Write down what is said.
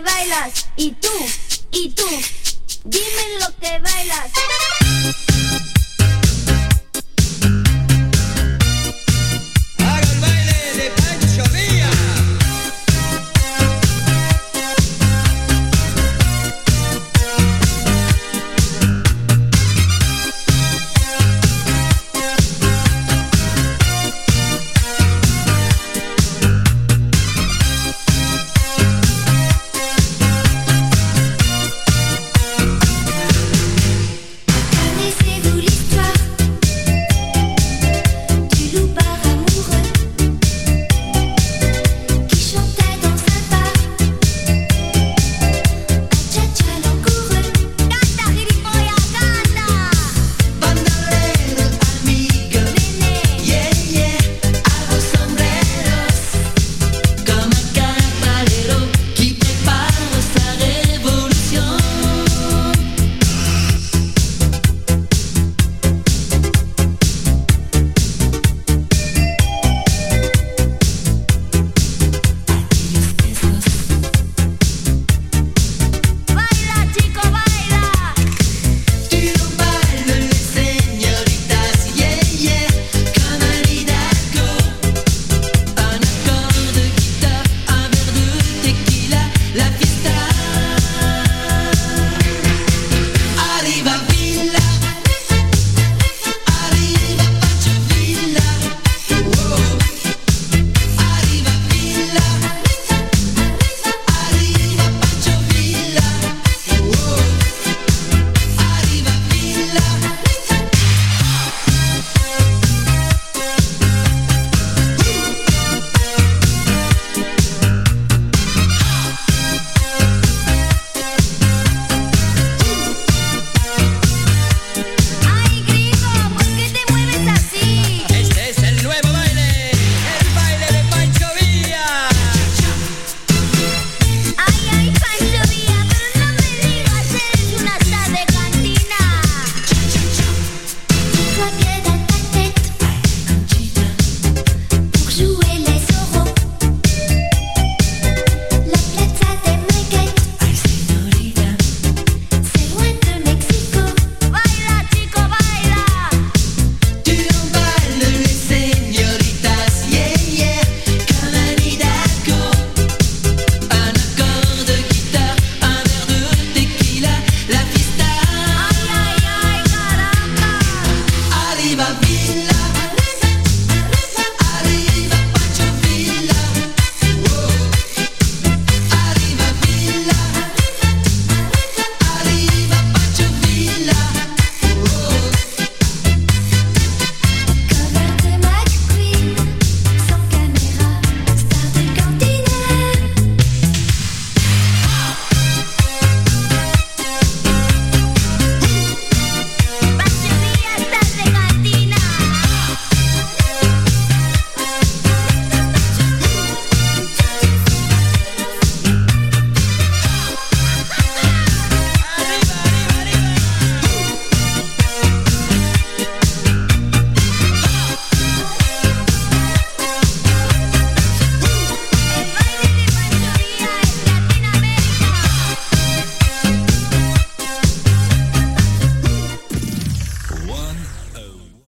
bailas. Y tú, y tú, dime lo que bailas.